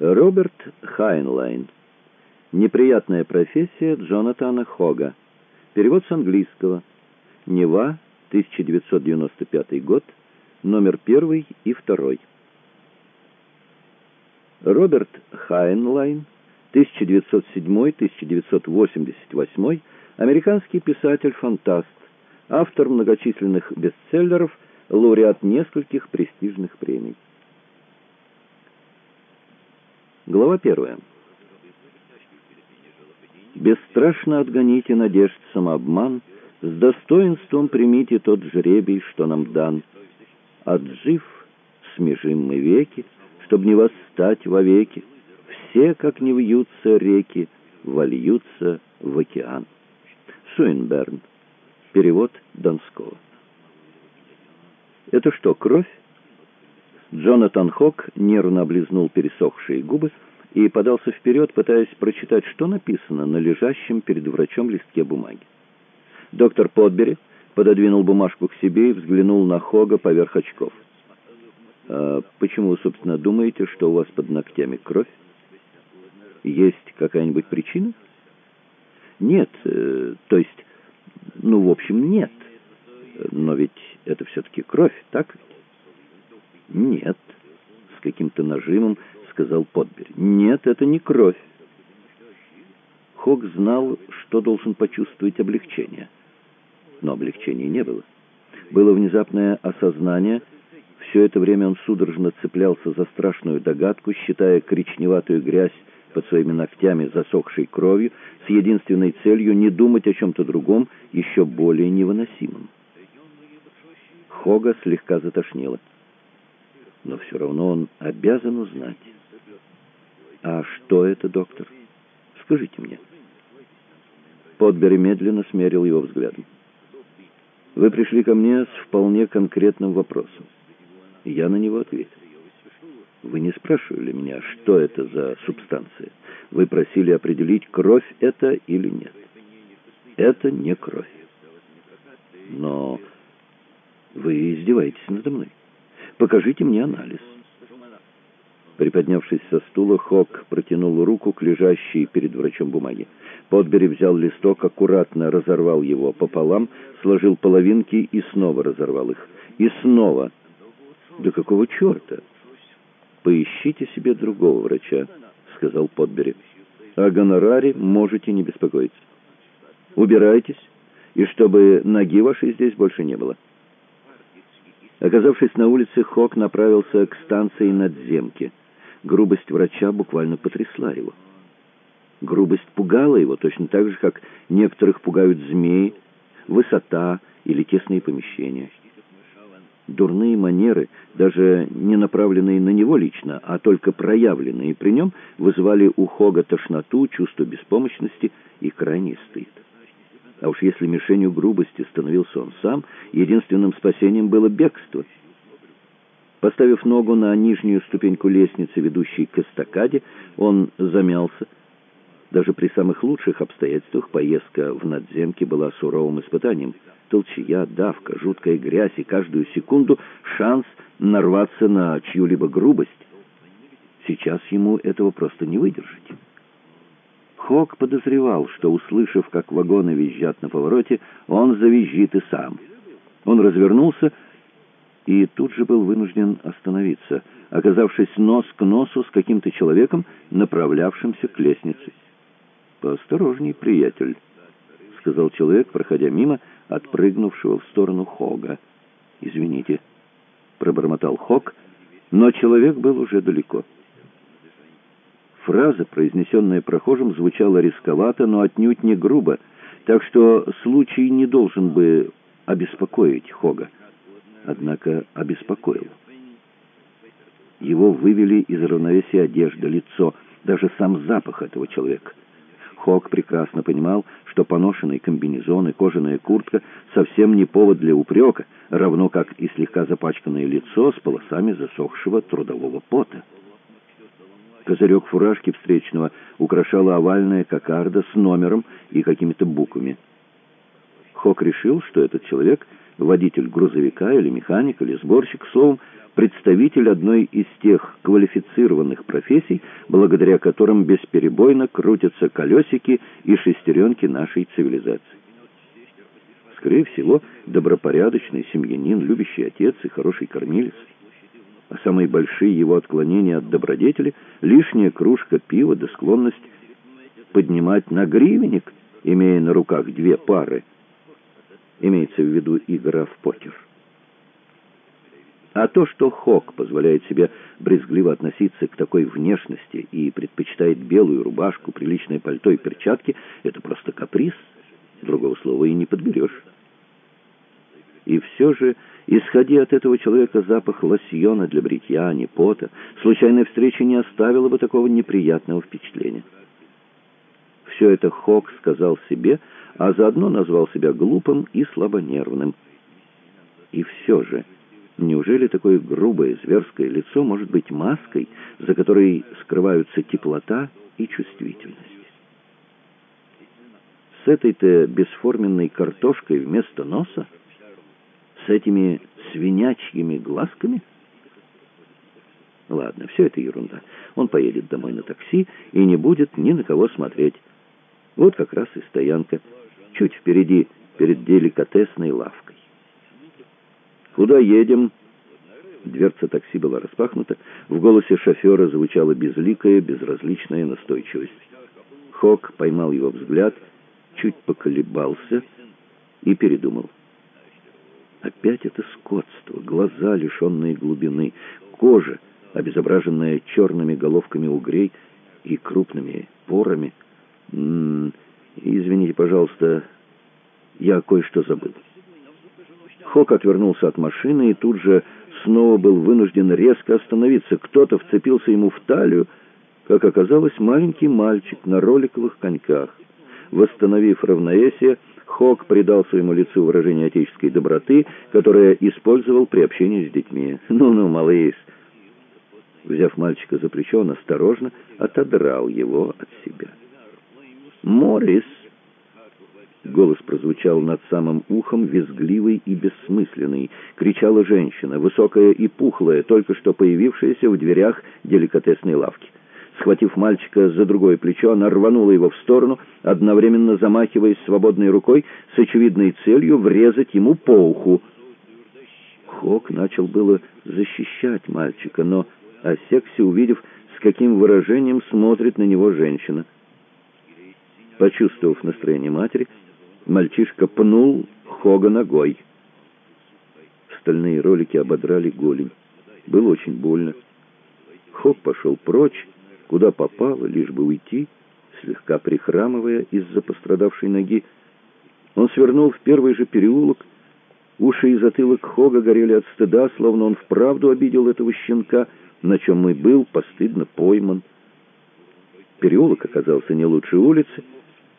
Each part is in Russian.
Роберт Хайнлайн. Неприятная профессия Джонатана Хога. Перевод с английского. Нева, 1995 год, номер первый и второй. Роберт Хайнлайн, 1907-1988, американский писатель-фантаст, автор многочисленных бестселлеров, лауреат нескольких престижных премий. Глава первая. «Бесстрашно отгоните надежд самообман, с достоинством примите тот жребий, что нам дан. Отжив, смежим мы веки, чтоб не восстать вовеки. Все, как не вьются реки, вольются в океан». Суинберн. Перевод Донского. «Это что, кровь?» Джонатан Хок нервно облизнул пересохшие губы и подался вперед, пытаясь прочитать, что написано на лежащем перед врачом листке бумаги. Доктор Подбери пододвинул бумажку к себе и взглянул на Хога поверх очков. «А почему вы, собственно, думаете, что у вас под ногтями кровь? Есть какая-нибудь причина?» «Нет, э, то есть, ну, в общем, нет. Но ведь это все-таки кровь, так?» «Нет», — с каким-то нажимом сказал Подбери. «Нет, это не кровь». Хок знал, что должен почувствовать облегчение. Но облегчения не было. Было внезапное осознание. Все это время он судорожно цеплялся за страшную догадку, считая коричневатую грязь под своими ногтями, засохшей кровью, с единственной целью не думать о чем-то другом, еще более невыносимом. Хога слегка затошнило но все равно он обязан узнать. «А что это, доктор? Скажите мне». Подбери медленно смерил его взглядом. «Вы пришли ко мне с вполне конкретным вопросом. Я на него ответил. Вы не спрашивали меня, что это за субстанция. Вы просили определить, кровь это или нет. Это не кровь. Но вы издеваетесь надо мной. Покажите мне анализ». Приподнявшись со стула, Хок протянул руку к лежащей перед врачом бумаге. Подбери взял листок, аккуратно разорвал его пополам, сложил половинки и снова разорвал их. И снова. «Да какого черта?» «Поищите себе другого врача», — сказал Подбери. «О гонораре можете не беспокоиться. Убирайтесь, и чтобы ноги вашей здесь больше не было». Оказавшись на улице, Хок направился к станции надземки. Грубость врача буквально потрясла его. Грубость пугала его точно так же, как некоторых пугают змеи, высота или тесные помещения. Дурные манеры, даже не направленные на него лично, а только проявленные при нем, вызывали у Хога тошноту, чувство беспомощности и крайний стыд. А уж если мишенью грубости становился он сам, единственным спасением было бегство. Поставив ногу на нижнюю ступеньку лестницы, ведущей к эстакаде, он замялся. Даже при самых лучших обстоятельствах поездка в надземке была суровым испытанием. Толчья, давка, жуткая грязь и каждую секунду шанс нарваться на чью-либо грубость. Сейчас ему этого просто не выдержать. Хок подозревал, что, услышав, как вагоны визжат на повороте, он завизжит и сам. Он развернулся и тут же был вынужден остановиться, оказавшись нос к носу с каким-то человеком, направлявшимся к лестнице. «Поосторожней, приятель», — сказал человек, проходя мимо отпрыгнувшего в сторону Хога. «Извините», — пробормотал Хог, но человек был уже далеко. Фраза, произнесенная прохожим, звучала рисковато, но отнюдь не грубо, так что случай не должен бы обеспокоить Хога. Однако обеспокоил. Его вывели из равновесия одежда, лицо, даже сам запах этого человека. Хог прекрасно понимал, что поношенный комбинезон и кожаная куртка совсем не повод для упрека, равно как и слегка запачканное лицо с полосами засохшего трудового пота. Козырек фуражки встречного украшала овальная кокарда с номером и какими-то буквами. Хок решил, что этот человек водитель грузовика или механик или сборщик, словом, представитель одной из тех квалифицированных профессий, благодаря которым бесперебойно крутятся колесики и шестеренки нашей цивилизации. Скорее всего, добропорядочный семьянин, любящий отец и хороший кормилец. А самые большие его отклонения от добродетели — лишняя кружка пива да склонность поднимать на гривенник, имея на руках две пары. Имеется в виду игра в покер. А то, что Хок позволяет себе брезгливо относиться к такой внешности и предпочитает белую рубашку, приличное пальто и перчатки, это просто каприз. Другого слова и не подберешь. И все же, исходя от этого человека запах лосьона для бритья, а не пота, случайная встреча не оставила бы такого неприятного впечатления. Все это Хок сказал себе, а заодно назвал себя глупым и слабонервным. И все же, неужели такое грубое зверское лицо может быть маской, за которой скрываются теплота и чувствительность? С этой-то бесформенной картошкой вместо носа? С этими свинячьими глазками? Ладно, все это ерунда. Он поедет домой на такси и не будет ни на кого смотреть. Вот как раз и стоянка, чуть впереди, перед деликатесной лавкой. «Куда едем?» Дверца такси была распахнута. В голосе шофера звучала безликая, безразличная настойчивость. Хок поймал его взгляд, чуть поколебался и передумал. Опять это скотство, глаза, лишенные глубины, кожа, обезображенная черными головками угрей и крупными порами — извините, пожалуйста, я кое-что забыл. Хок отвернулся от машины и тут же снова был вынужден резко остановиться. Кто-то вцепился ему в талию, как оказалось, маленький мальчик на роликовых коньках. Восстановив равновесие, Хок придал своему лицу выражение отеческой доброты, которое использовал при общении с детьми. «Ну-ну, малыш!» Взяв мальчика за плечо, он осторожно отодрал его от себя. «Моррис!» Голос прозвучал над самым ухом, визгливый и бессмысленный. Кричала женщина, высокая и пухлая, только что появившаяся в дверях деликатесной лавки. Схватив мальчика за другое плечо, она рванула его в сторону, одновременно замахиваясь свободной рукой с очевидной целью врезать ему по уху. Хок начал было защищать мальчика, но осекся, увидев, с каким выражением смотрит на него женщина — Почувствовав настроение матери, мальчишка пнул Хога ногой. Стальные ролики ободрали голень. Было очень больно. Хог пошел прочь, куда попало, лишь бы уйти, слегка прихрамывая из-за пострадавшей ноги. Он свернул в первый же переулок. Уши и затылок Хога горели от стыда, словно он вправду обидел этого щенка, на чем и был постыдно пойман. Переулок оказался не лучше улицы,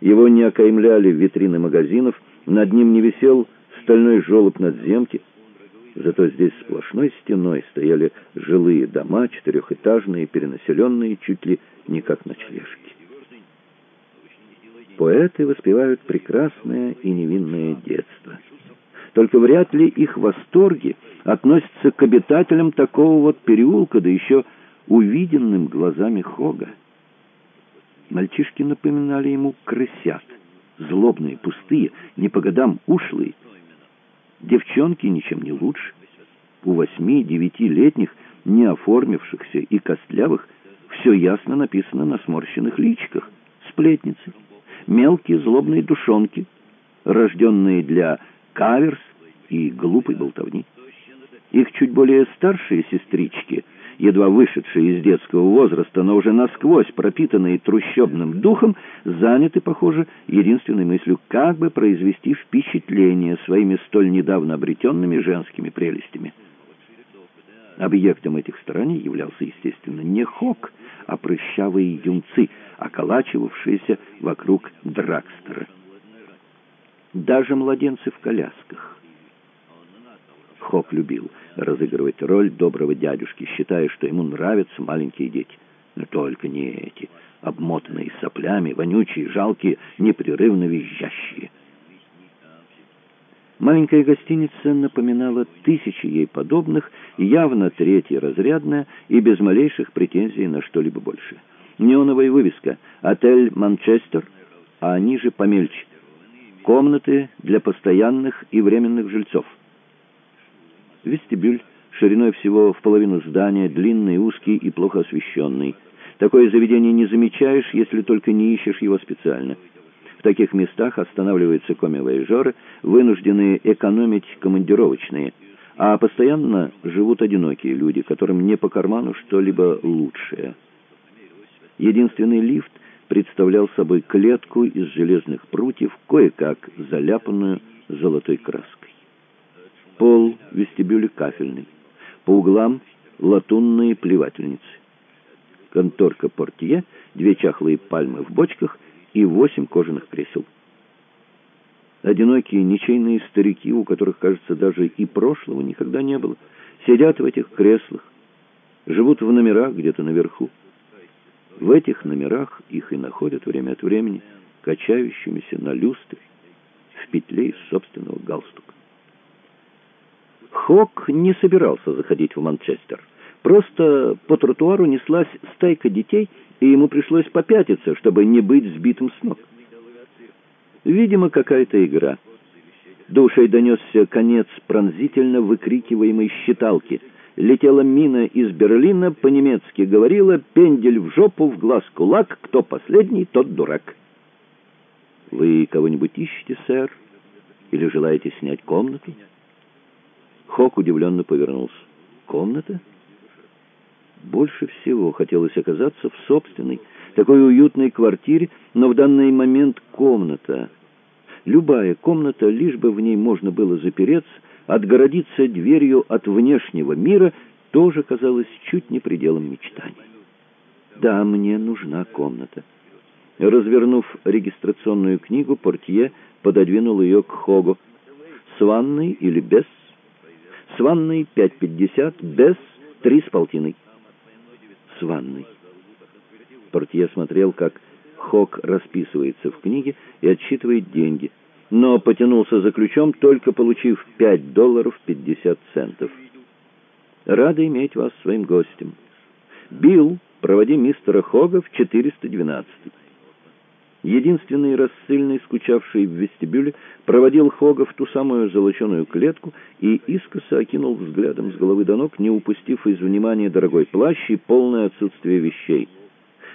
его не окаймляли витрины магазинов, над ним не висел стальной желоб надземки. Зато здесь сплошной стеной стояли жилые дома, четырехэтажные, перенаселенные, чуть ли не как ночлежки. Поэты воспевают прекрасное и невинное детство. Только вряд ли их восторги относятся к обитателям такого вот переулка, да еще увиденным глазами Хога. Мальчишки напоминали ему крысят, злобные, пустые, не по годам ушлые. Девчонки ничем не лучше. У восьми-девятилетних, не оформившихся и костлявых, все ясно написано на сморщенных личиках. Сплетницы, мелкие злобные душонки, рожденные для каверс и глупой болтовни. Их чуть более старшие сестрички — едва вышедшие из детского возраста, но уже насквозь пропитанные трущобным духом, заняты, похоже, единственной мыслью, как бы произвести впечатление своими столь недавно обретенными женскими прелестями. Объектом этих стараний являлся, естественно, не Хок, а прыщавые юнцы, околачивавшиеся вокруг Дракстера. Даже младенцы в колясках. Хок любил разыгрывать роль доброго дядюшки, считая, что ему нравятся маленькие дети. Но только не эти, обмотанные соплями, вонючие, жалкие, непрерывно визжащие. Маленькая гостиница напоминала тысячи ей подобных, явно третьеразрядная и без малейших претензий на что-либо большее. Неоновая вывеска «Отель Манчестер», а ниже помельче «Комнаты для постоянных и временных жильцов». Вестибюль шириной всего в половину здания, длинный, узкий и плохо освещенный. Такое заведение не замечаешь, если только не ищешь его специально. В таких местах останавливаются коми-вояжеры, вынужденные экономить командировочные, а постоянно живут одинокие люди, которым не по карману что-либо лучшее. Единственный лифт представлял собой клетку из железных прутьев, кое-как заляпанную золотой краской. Пол вестибюля кафельный, по углам латунные плевательницы. Конторка портье, две чахлые пальмы в бочках — и восемь кожаных кресел. Одинокие ничейные старики, у которых, кажется, даже и прошлого никогда не было, сидят в этих креслах, живут в номерах где-то наверху. В этих номерах их и находят время от времени, качающимися на люстре, в петле из собственного галстука. Хок не собирался заходить в Манчестер. Просто по тротуару неслась стайка детей и ему пришлось попятиться, чтобы не быть сбитым с ног. Видимо, какая-то игра. До ушей донесся конец пронзительно выкрикиваемой считалки. Летела мина из Берлина, по-немецки говорила «Пендель в жопу, в глаз кулак, кто последний, тот дурак». «Вы кого-нибудь ищете, сэр? Или желаете снять комнату?» Хок удивленно повернулся. «Комната?» Больше всего хотелось оказаться в собственной, такой уютной квартире, но в данный момент комната. Любая комната, лишь бы в ней можно было запереться, отгородиться дверью от внешнего мира, тоже казалось чуть не пределом мечтаний. «Да, мне нужна комната». Развернув регистрационную книгу, портье пододвинул ее к Хогу. «С ванной или без?» «С ванной 5,50, без три с полтиной» с ванной. Портье смотрел, как Хок расписывается в книге и отсчитывает деньги, но потянулся за ключом, только получив 5 долларов 50 центов. «Рада иметь вас своим гостем. Билл, проводи мистера Хога в 412 Единственный рассыльный, скучавший в вестибюле, проводил Хога в ту самую золоченую клетку и искоса окинул взглядом с головы до ног, не упустив из внимания дорогой плащ и полное отсутствие вещей.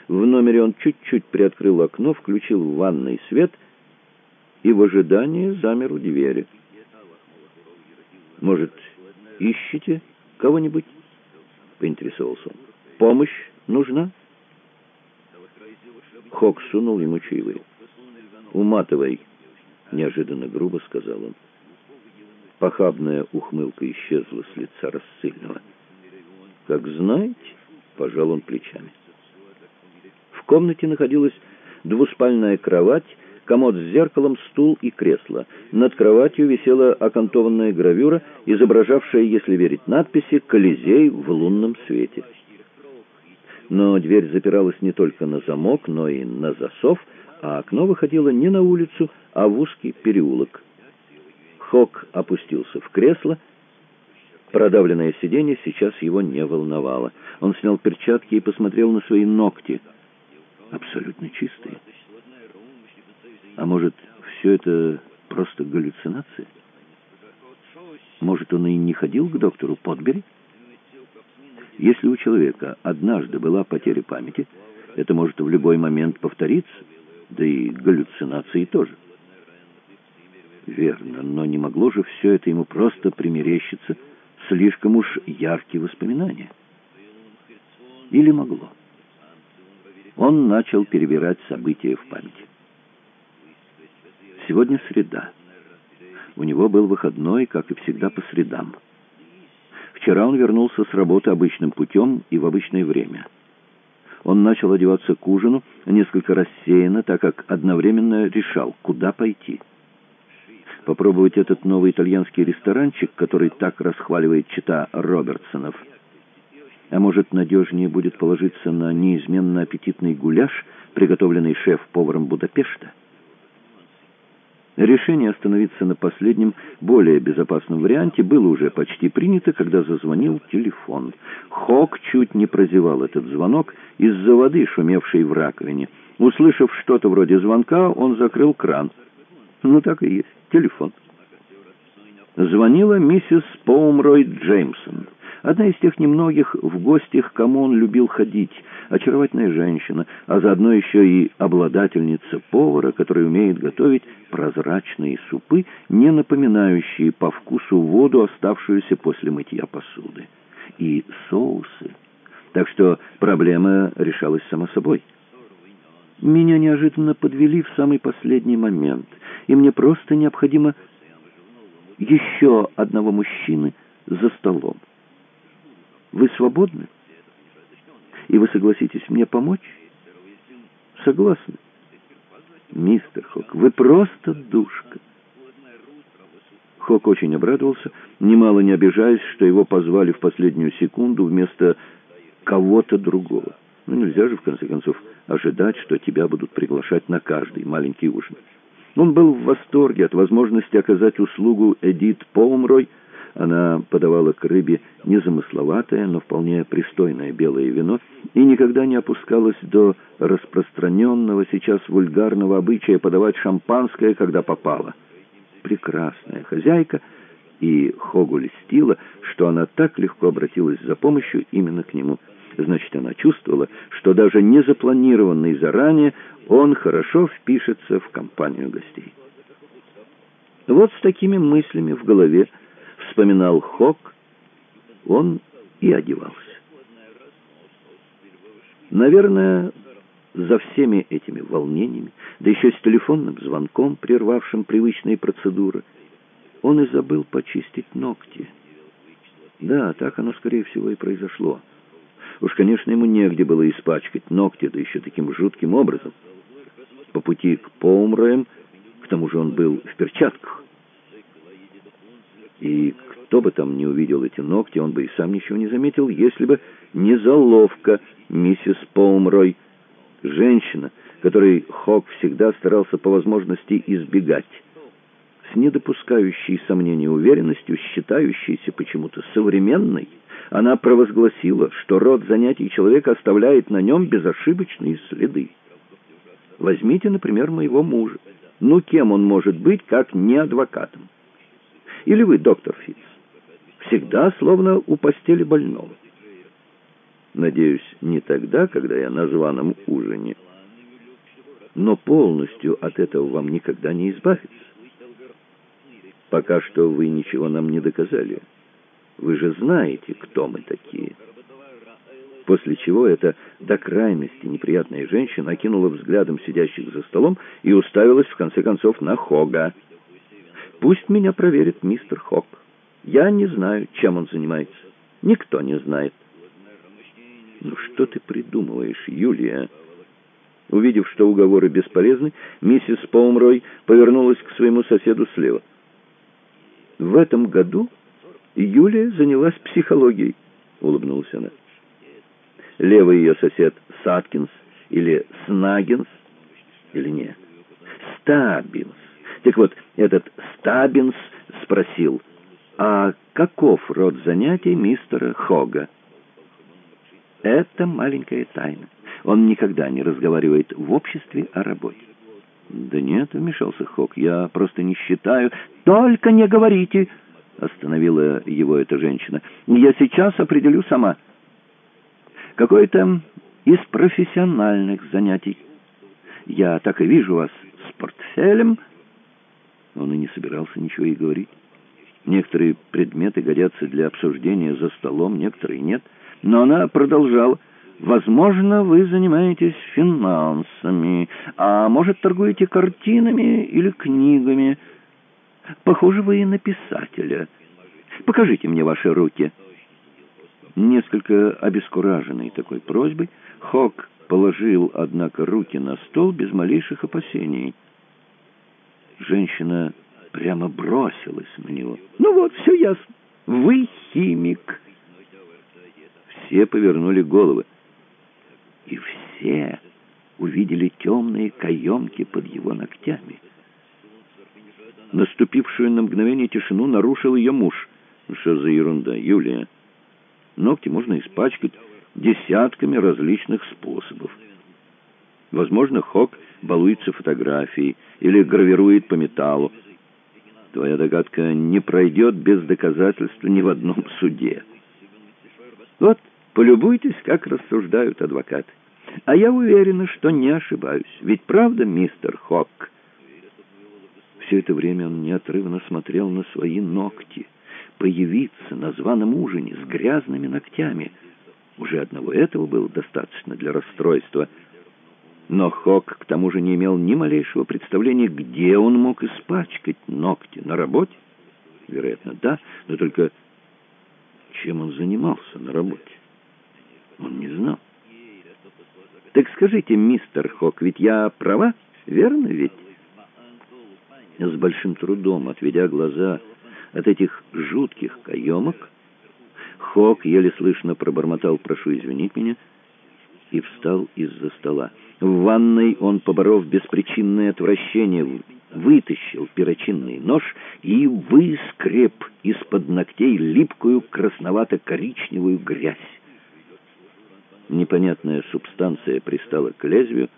В номере он чуть-чуть приоткрыл окно, включил в ванной свет и в ожидании замер у двери. «Может, ищете кого-нибудь?» — поинтересовался он. «Помощь нужна?» Хок сунул ему чаевые. «Уматывай!» — неожиданно грубо сказал он. Похабная ухмылка исчезла с лица рассыльного. «Как знаете», — пожал он плечами. В комнате находилась двуспальная кровать, комод с зеркалом, стул и кресло. Над кроватью висела окантованная гравюра, изображавшая, если верить надписи, «Колизей в лунном свете» но дверь запиралась не только на замок, но и на засов, а окно выходило не на улицу, а в узкий переулок. Хок опустился в кресло. Продавленное сиденье сейчас его не волновало. Он снял перчатки и посмотрел на свои ногти. Абсолютно чистые. А может, все это просто галлюцинация? Может, он и не ходил к доктору Потбери? Если у человека однажды была потеря памяти, это может в любой момент повториться, да и галлюцинации тоже. Верно, но не могло же все это ему просто примерещиться слишком уж яркие воспоминания. Или могло? Он начал перебирать события в памяти. Сегодня среда. У него был выходной, как и всегда, по средам. Вчера он вернулся с работы обычным путем и в обычное время. Он начал одеваться к ужину, несколько рассеянно, так как одновременно решал, куда пойти. Попробовать этот новый итальянский ресторанчик, который так расхваливает чита Робертсонов. А может, надежнее будет положиться на неизменно аппетитный гуляш, приготовленный шеф-поваром Будапешта? Решение остановиться на последнем, более безопасном варианте было уже почти принято, когда зазвонил телефон. Хок чуть не прозевал этот звонок из-за воды, шумевшей в раковине. Услышав что-то вроде звонка, он закрыл кран. Ну, так и есть, телефон. Звонила миссис Поумрой Джеймсон. Одна из тех немногих в гостях, кому он любил ходить, очаровательная женщина, а заодно еще и обладательница повара, который умеет готовить прозрачные супы, не напоминающие по вкусу воду, оставшуюся после мытья посуды, и соусы. Так что проблема решалась само собой. Меня неожиданно подвели в самый последний момент, и мне просто необходимо еще одного мужчины за столом. Вы свободны? И вы согласитесь мне помочь? Согласны. Мистер Хок, вы просто душка. Хок очень обрадовался, немало не обижаясь, что его позвали в последнюю секунду вместо кого-то другого. Ну, нельзя же, в конце концов, ожидать, что тебя будут приглашать на каждый маленький ужин. Он был в восторге от возможности оказать услугу Эдит Поумрой, она подавала к рыбе незамысловатое, но вполне пристойное белое вино и никогда не опускалась до распространенного сейчас вульгарного обычая подавать шампанское, когда попало. Прекрасная хозяйка, и Хогу льстила, что она так легко обратилась за помощью именно к нему. Значит, она чувствовала, что даже не запланированный заранее он хорошо впишется в компанию гостей. Вот с такими мыслями в голове вспоминал Хок, он и одевался. Наверное, за всеми этими волнениями, да еще с телефонным звонком, прервавшим привычные процедуры, он и забыл почистить ногти. Да, так оно, скорее всего, и произошло. Уж, конечно, ему негде было испачкать ногти, да еще таким жутким образом. По пути к Поумроям, к тому же он был в перчатках, и кто бы там не увидел эти ногти, он бы и сам ничего не заметил, если бы не заловка миссис Поумрой, женщина, которой Хок всегда старался по возможности избегать, с недопускающей сомнений уверенностью, считающейся почему-то современной, она провозгласила, что род занятий человека оставляет на нем безошибочные следы. Возьмите, например, моего мужа. Ну, кем он может быть, как не адвокатом? Или вы, доктор Фитц, всегда словно у постели больного? Надеюсь, не тогда, когда я на званом ужине. Но полностью от этого вам никогда не избавиться. Пока что вы ничего нам не доказали. Вы же знаете, кто мы такие. После чего эта до крайности неприятная женщина окинула взглядом сидящих за столом и уставилась, в конце концов, на Хога. Пусть меня проверит мистер Хок. Я не знаю, чем он занимается. Никто не знает. Ну что ты придумываешь, Юлия? Увидев, что уговоры бесполезны, миссис Поумрой повернулась к своему соседу слева. В этом году Юлия занялась психологией, улыбнулась она. Левый ее сосед Саткинс или Снагинс, или нет, Стабинс. Так вот, этот Стабинс спросил, а каков род занятий мистера Хога? Это маленькая тайна. Он никогда не разговаривает в обществе о работе. «Да нет», — вмешался Хог, — «я просто не считаю...» «Только не говорите!» — остановила его эта женщина. «Я сейчас определю сама. Какое-то из профессиональных занятий. Я так и вижу вас с портфелем...» Он и не собирался ничего и говорить. Некоторые предметы годятся для обсуждения за столом, некоторые нет. Но она продолжала. «Возможно, вы занимаетесь финансами, а может, торгуете картинами или книгами. Похоже, вы и на писателя. Покажите мне ваши руки». Несколько обескураженный такой просьбой, Хок положил, однако, руки на стол без малейших опасений. Женщина прямо бросилась на него. «Ну вот, все ясно. Вы химик». Все повернули головы. И все увидели темные каемки под его ногтями. Наступившую на мгновение тишину нарушил ее муж. «Ну, «Что за ерунда, Юлия? Ногти можно испачкать десятками различных способов. Возможно, Хок балуется фотографией или гравирует по металлу. Твоя догадка не пройдет без доказательств ни в одном суде. Вот, полюбуйтесь, как рассуждают адвокаты. А я уверена, что не ошибаюсь. Ведь правда, мистер Хок? Все это время он неотрывно смотрел на свои ногти. Появиться на званом ужине с грязными ногтями. Уже одного этого было достаточно для расстройства. Но Хок к тому же не имел ни малейшего представления, где он мог испачкать ногти. На работе? Вероятно, да, но только чем он занимался на работе? Он не знал. «Так скажите, мистер Хок, ведь я права, верно ведь?» С большим трудом, отведя глаза от этих жутких каемок, Хок еле слышно пробормотал «прошу извинить меня» и встал из-за стола. В ванной он, поборов беспричинное отвращение, вытащил перочинный нож и выскреб из-под ногтей липкую красновато-коричневую грязь. Непонятная субстанция пристала к лезвию.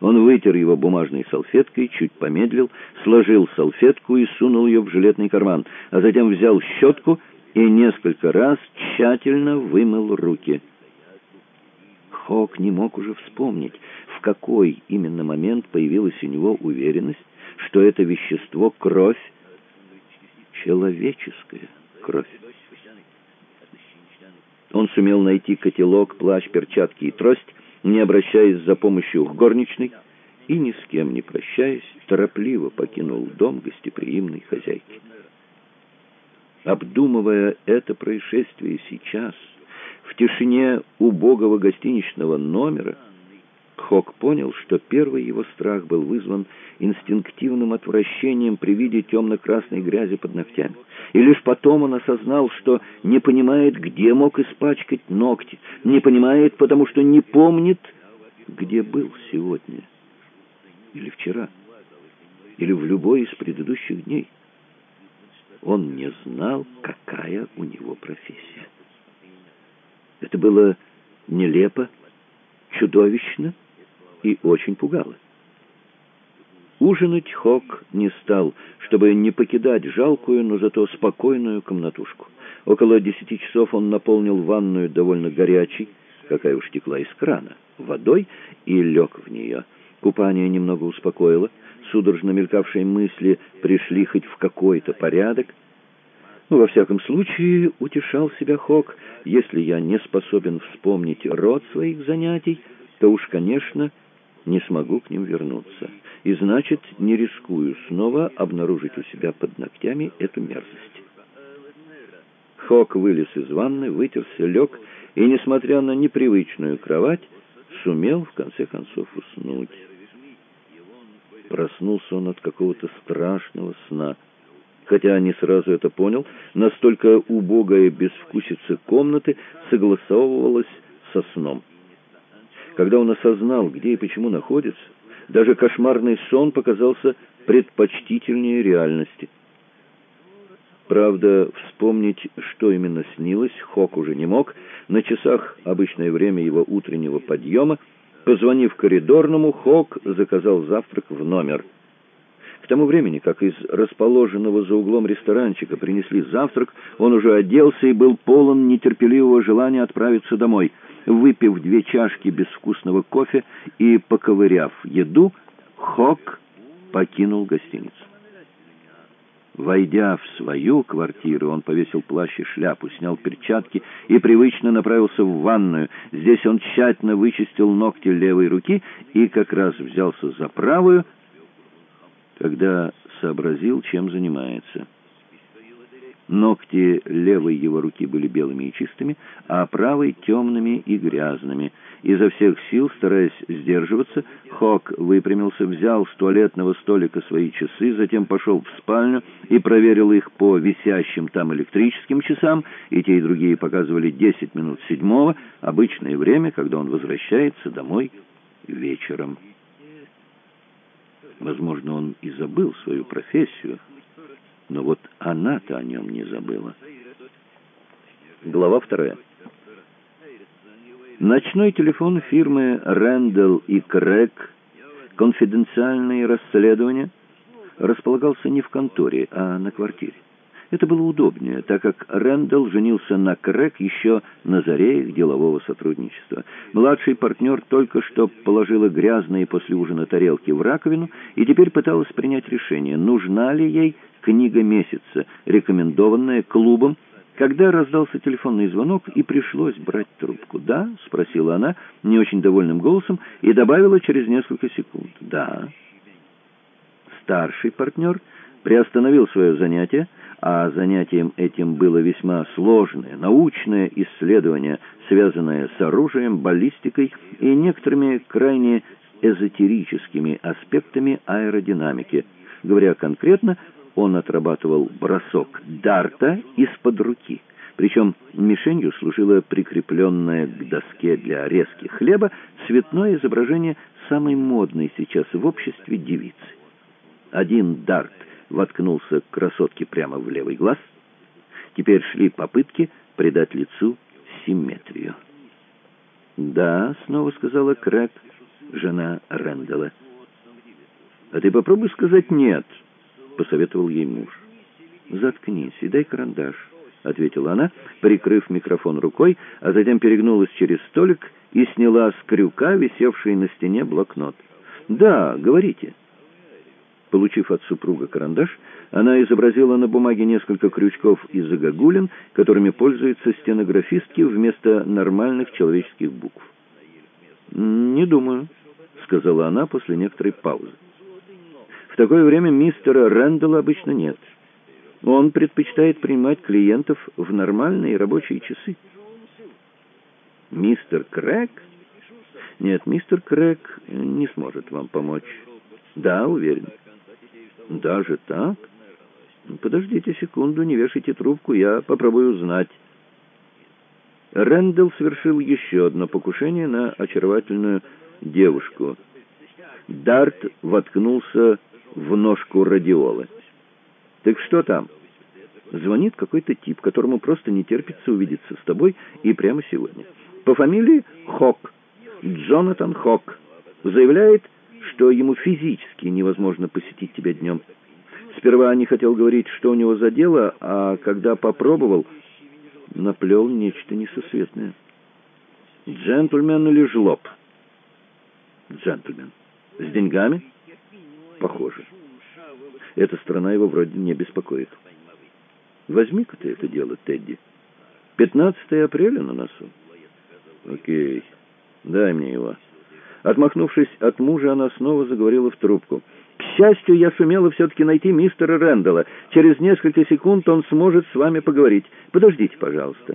Он вытер его бумажной салфеткой, чуть помедлил, сложил салфетку и сунул ее в жилетный карман, а затем взял щетку и несколько раз тщательно вымыл руки. Хок не мог уже вспомнить, какой именно момент появилась у него уверенность, что это вещество — кровь, человеческая кровь. Он сумел найти котелок, плащ, перчатки и трость, не обращаясь за помощью к горничной, и ни с кем не прощаясь, торопливо покинул дом гостеприимной хозяйки. Обдумывая это происшествие сейчас, в тишине убогого гостиничного номера, Хок понял, что первый его страх был вызван инстинктивным отвращением при виде темно-красной грязи под ногтями. И лишь потом он осознал, что не понимает, где мог испачкать ногти, не понимает, потому что не помнит, где был сегодня или вчера, или в любой из предыдущих дней. Он не знал, какая у него профессия. Это было нелепо, чудовищно и очень пугало. Ужинать Хок не стал, чтобы не покидать жалкую, но зато спокойную комнатушку. Около десяти часов он наполнил ванную довольно горячей, какая уж текла из крана, водой и лег в нее. Купание немного успокоило, судорожно мелькавшие мысли пришли хоть в какой-то порядок. Ну, во всяком случае, утешал себя Хок, если я не способен вспомнить род своих занятий, то уж, конечно, не смогу к ним вернуться. И значит, не рискую снова обнаружить у себя под ногтями эту мерзость. Хок вылез из ванны, вытерся, лег, и, несмотря на непривычную кровать, сумел, в конце концов, уснуть. Проснулся он от какого-то страшного сна. Хотя не сразу это понял, настолько убогая безвкусица комнаты согласовывалась со сном. Когда он осознал, где и почему находится, даже кошмарный сон показался предпочтительнее реальности. Правда, вспомнить, что именно снилось, Хок уже не мог. На часах обычное время его утреннего подъема, позвонив коридорному, Хок заказал завтрак в номер. К тому времени, как из расположенного за углом ресторанчика принесли завтрак, он уже оделся и был полон нетерпеливого желания отправиться домой — Выпив две чашки безвкусного кофе и поковыряв еду, Хок покинул гостиницу. Войдя в свою квартиру, он повесил плащ и шляпу, снял перчатки и привычно направился в ванную. Здесь он тщательно вычистил ногти левой руки и как раз взялся за правую, когда сообразил, чем занимается. Ногти левой его руки были белыми и чистыми, а правой — темными и грязными. Изо всех сил, стараясь сдерживаться, Хок выпрямился, взял с туалетного столика свои часы, затем пошел в спальню и проверил их по висящим там электрическим часам, и те и другие показывали 10 минут седьмого, обычное время, когда он возвращается домой вечером. Возможно, он и забыл свою профессию — Но вот она-то о нем не забыла. Глава вторая. Ночной телефон фирмы «Рэндалл и Крэг» «Конфиденциальные расследования» располагался не в конторе, а на квартире. Это было удобнее, так как Рэндалл женился на Крэк еще на заре их делового сотрудничества. Младший партнер только что положила грязные после ужина тарелки в раковину и теперь пыталась принять решение, нужна ли ей книга месяца, рекомендованная клубом, когда раздался телефонный звонок и пришлось брать трубку. «Да?» — спросила она не очень довольным голосом и добавила через несколько секунд. «Да». Старший партнер приостановил свое занятие, а занятием этим было весьма сложное научное исследование, связанное с оружием, баллистикой и некоторыми крайне эзотерическими аспектами аэродинамики. Говоря конкретно, он отрабатывал бросок дарта из-под руки. Причем мишенью служило прикрепленное к доске для резки хлеба цветное изображение самой модной сейчас в обществе девицы. Один дарт воткнулся красотке прямо в левый глаз. Теперь шли попытки придать лицу симметрию. «Да», — снова сказала Крэп, жена Рэндала. «А ты попробуй сказать «нет», — посоветовал ей муж. «Заткнись и дай карандаш», — ответила она, прикрыв микрофон рукой, а затем перегнулась через столик и сняла с крюка, висевший на стене, блокнот. «Да, говорите». Получив от супруга карандаш, она изобразила на бумаге несколько крючков и загогулин, которыми пользуются стенографистки вместо нормальных человеческих букв. «Не думаю», — сказала она после некоторой паузы. «В такое время мистера Рэндалла обычно нет. Он предпочитает принимать клиентов в нормальные рабочие часы». «Мистер Крэг?» «Нет, мистер Крэг не сможет вам помочь». «Да, уверен». «Даже так? Подождите секунду, не вешайте трубку, я попробую узнать». Рэндалл совершил еще одно покушение на очаровательную девушку. Дарт воткнулся в ножку радиолы. «Так что там?» Звонит какой-то тип, которому просто не терпится увидеться с тобой и прямо сегодня. По фамилии Хок. Джонатан Хок. Заявляет, что ему физически невозможно посетить тебя днем. Сперва не хотел говорить, что у него за дело, а когда попробовал, наплел нечто несусветное. Джентльмен или жлоб? Джентльмен. С деньгами? Похоже. Эта страна его вроде не беспокоит. Возьми-ка ты это дело, Тедди. 15 апреля на носу. Окей, дай мне его. Отмахнувшись от мужа, она снова заговорила в трубку. «К счастью, я сумела все-таки найти мистера Рэндалла. Через несколько секунд он сможет с вами поговорить. Подождите, пожалуйста».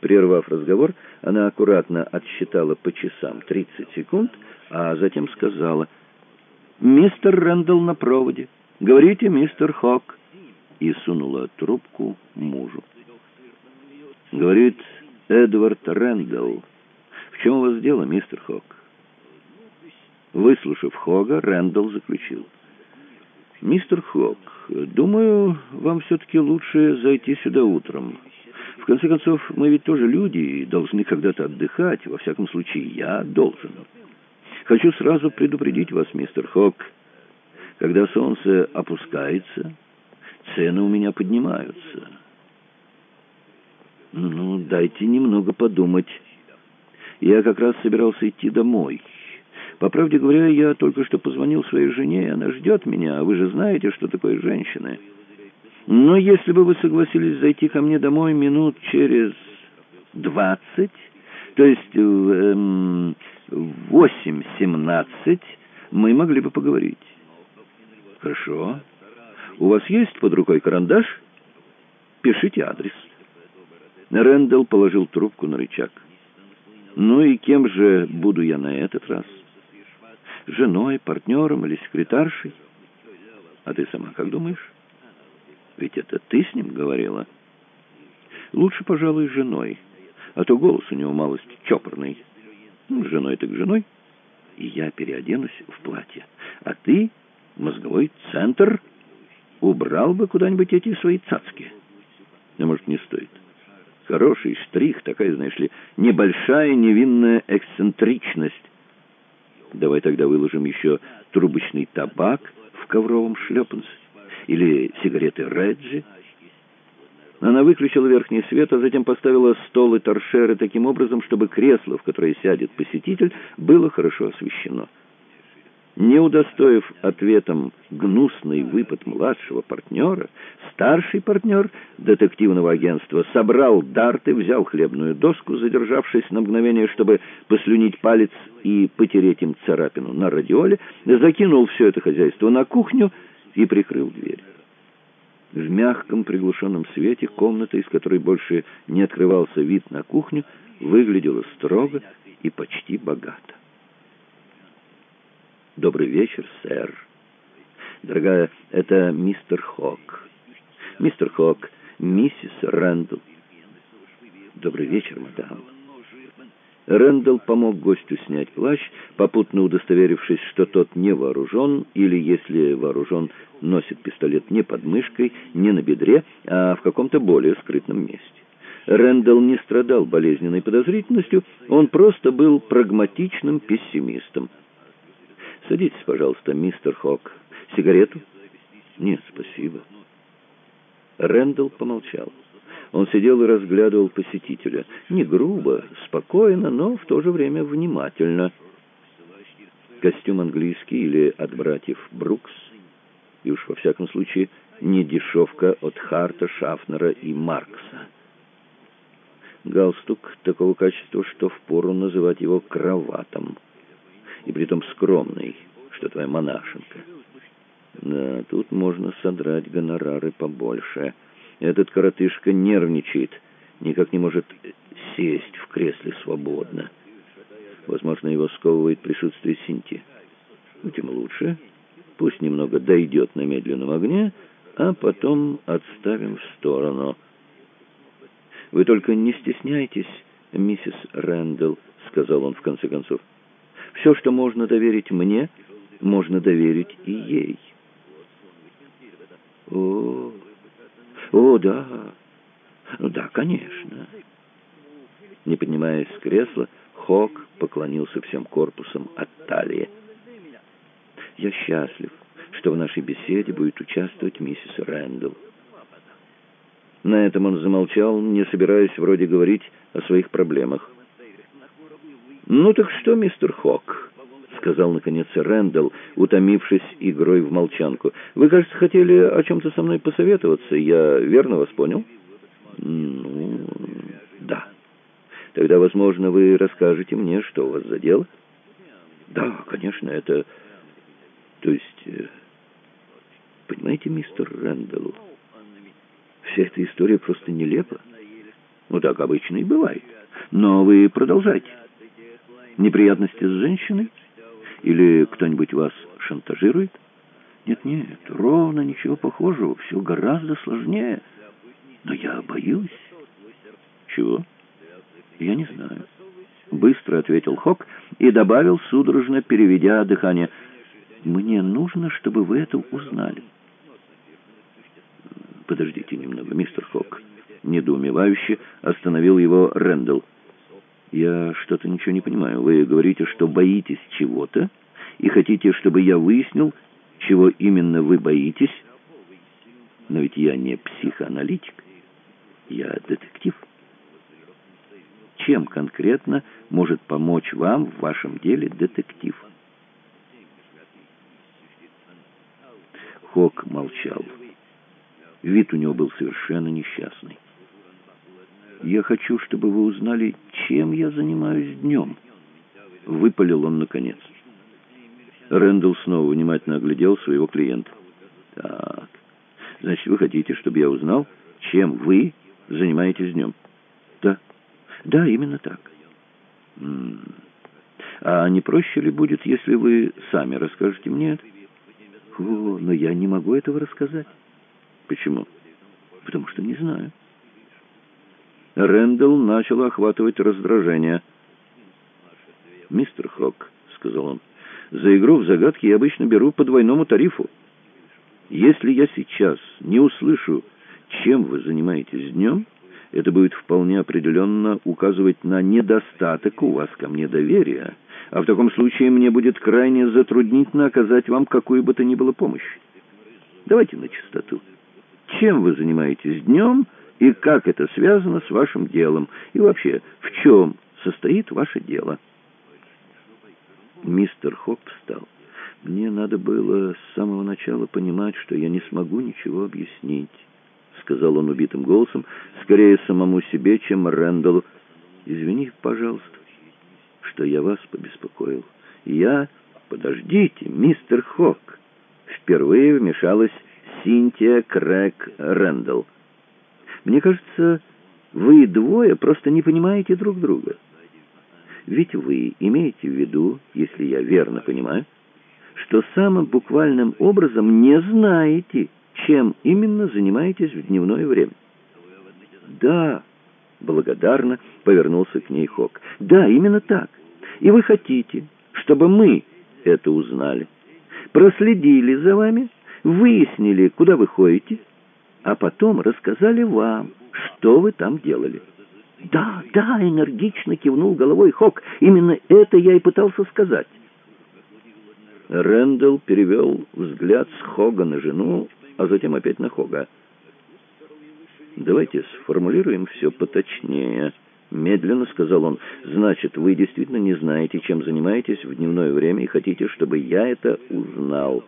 Прервав разговор, она аккуратно отсчитала по часам 30 секунд, а затем сказала, «Мистер Рэндалл на проводе. Говорите, мистер Хок». И сунула трубку мужу. Говорит Эдвард Рэндалл. «В чем у вас дело, мистер Хок?» Выслушав Хога, Рэндалл заключил. «Мистер Хок, думаю, вам все-таки лучше зайти сюда утром. В конце концов, мы ведь тоже люди и должны когда-то отдыхать. Во всяком случае, я должен. Хочу сразу предупредить вас, мистер Хок. Когда солнце опускается, цены у меня поднимаются. Ну, дайте немного подумать». Я как раз собирался идти домой. По правде говоря, я только что позвонил своей жене, и она ждет меня, а вы же знаете, что такое женщины. Но если бы вы согласились зайти ко мне домой минут через двадцать, то есть эм, восемь-семнадцать, мы могли бы поговорить. Хорошо. У вас есть под рукой карандаш? Пишите адрес. Рэндалл положил трубку на рычаг. Ну и кем же буду я на этот раз? Женой, партнером или секретаршей? А ты сама как думаешь? Ведь это ты с ним говорила. Лучше, пожалуй, женой, а то голос у него малость чопорный. Ну, женой так женой. И я переоденусь в платье. А ты, мозговой центр, убрал бы куда-нибудь эти свои цацки. А может, не стоит. Хороший штрих, такая, знаешь ли, небольшая невинная эксцентричность. Давай тогда выложим еще трубочный табак в ковровом шлепанце. Или сигареты Реджи. Она выключила верхний свет, а затем поставила стол и торшеры таким образом, чтобы кресло, в которое сядет посетитель, было хорошо освещено. Не удостоив ответом гнусный выпад младшего партнера, старший партнер детективного агентства собрал дарты, взял хлебную доску, задержавшись на мгновение, чтобы послюнить палец и потереть им царапину на радиоле, закинул все это хозяйство на кухню и прикрыл дверь. В мягком приглушенном свете комната, из которой больше не открывался вид на кухню, выглядела строго и почти богато. «Добрый вечер, сэр. Дорогая, это мистер Хок. Мистер Хок, миссис Рэндалл. Добрый вечер, мадам». Рэндалл помог гостю снять плащ, попутно удостоверившись, что тот не вооружен, или, если вооружен, носит пистолет не под мышкой, не на бедре, а в каком-то более скрытном месте. Рэндалл не страдал болезненной подозрительностью, он просто был прагматичным пессимистом. «Садитесь, пожалуйста, мистер Хок. Сигарету?» «Нет, спасибо». Рэндалл помолчал. Он сидел и разглядывал посетителя. Не грубо, спокойно, но в то же время внимательно. Костюм английский или от братьев Брукс. И уж во всяком случае не дешевка от Харта, Шафнера и Маркса. Галстук такого качества, что впору называть его кроватом и притом скромный, что твоя монашенка. Да, тут можно содрать гонорары побольше. Этот коротышка нервничает, никак не может сесть в кресле свободно. Возможно, его сковывает присутствие Синти. Ну, тем лучше. Пусть немного дойдет на медленном огне, а потом отставим в сторону. «Вы только не стесняйтесь, миссис Рэндалл», — сказал он в конце концов. Все, что можно доверить мне, можно доверить и ей. О, о, да, ну да, конечно. Не поднимаясь с кресла, Хок поклонился всем корпусом от талии. «Я счастлив, что в нашей беседе будет участвовать миссис Рэндалл». На этом он замолчал, не собираясь вроде говорить о своих проблемах. «Ну так что, мистер Хок?» — сказал, наконец, Рэндалл, утомившись игрой в молчанку. «Вы, кажется, хотели о чем-то со мной посоветоваться. Я верно вас понял?» «Ну, да. Тогда, возможно, вы расскажете мне, что у вас за дело?» «Да, конечно, это... То есть... Э, понимаете, мистер Рэндалл, вся эта история просто нелепа. Ну, так обычно и бывает. Но вы продолжайте». Неприятности с женщиной? Или кто-нибудь вас шантажирует? Нет-нет, ровно ничего похожего, все гораздо сложнее. Но я боюсь. Чего? Я не знаю. Быстро ответил Хок и добавил, судорожно переведя дыхание. Мне нужно, чтобы вы это узнали. Подождите немного, мистер Хок. Недоумевающе остановил его Рэндалл. «Я что-то ничего не понимаю. Вы говорите, что боитесь чего-то и хотите, чтобы я выяснил, чего именно вы боитесь? Но ведь я не психоаналитик. Я детектив. Чем конкретно может помочь вам в вашем деле детектив?» Хок молчал. Вид у него был совершенно несчастный. «Я хочу, чтобы вы узнали, чем я занимаюсь днем», — выпалил он наконец. Рэндалл снова внимательно оглядел своего клиента. «Так, значит, вы хотите, чтобы я узнал, чем вы занимаетесь днем?» «Да, да, именно так». М -м. «А не проще ли будет, если вы сами расскажете мне это?» «О, но я не могу этого рассказать». «Почему?» «Потому что не знаю». Рэндалл начал охватывать раздражение. «Мистер Хок», — сказал он, — «за игру в загадки я обычно беру по двойному тарифу. Если я сейчас не услышу, чем вы занимаетесь днем, это будет вполне определенно указывать на недостаток у вас ко мне доверия, а в таком случае мне будет крайне затруднительно оказать вам какую бы то ни было помощь. Давайте на чистоту. Чем вы занимаетесь днем и как это связано с вашим делом? И вообще, в чем состоит ваше дело?» Мистер Хоп встал. «Мне надо было с самого начала понимать, что я не смогу ничего объяснить», — сказал он убитым голосом, скорее самому себе, чем Рэндаллу. «Извини, пожалуйста, что я вас побеспокоил. Я... Подождите, мистер Хок!» Впервые вмешалась Синтия Крэг Рэндалл. «Мне кажется, вы двое просто не понимаете друг друга». Ведь вы имеете в виду, если я верно понимаю, что самым буквальным образом не знаете, чем именно занимаетесь в дневное время. Да, благодарно повернулся к ней Хок. Да, именно так. И вы хотите, чтобы мы это узнали. Проследили за вами, выяснили, куда вы ходите, а потом рассказали вам, что вы там делали. «Да, да!» — энергично кивнул головой Хок. «Именно это я и пытался сказать». Рэндалл перевел взгляд с Хога на жену, а затем опять на Хога. «Давайте сформулируем все поточнее», — медленно сказал он. «Значит, вы действительно не знаете, чем занимаетесь в дневное время и хотите, чтобы я это узнал».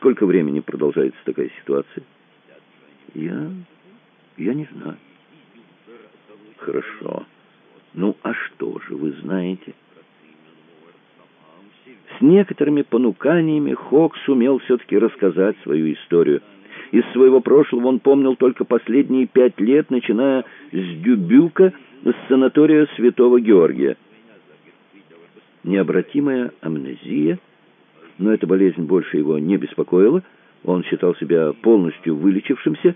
«Сколько времени продолжается такая ситуация?» «Я... я не знаю». Хорошо. Ну, а что же вы знаете? С некоторыми понуканиями Хок сумел все-таки рассказать свою историю. Из своего прошлого он помнил только последние пять лет, начиная с Дюбюка, с санатория Святого Георгия. Необратимая амнезия, но эта болезнь больше его не беспокоила, он считал себя полностью вылечившимся.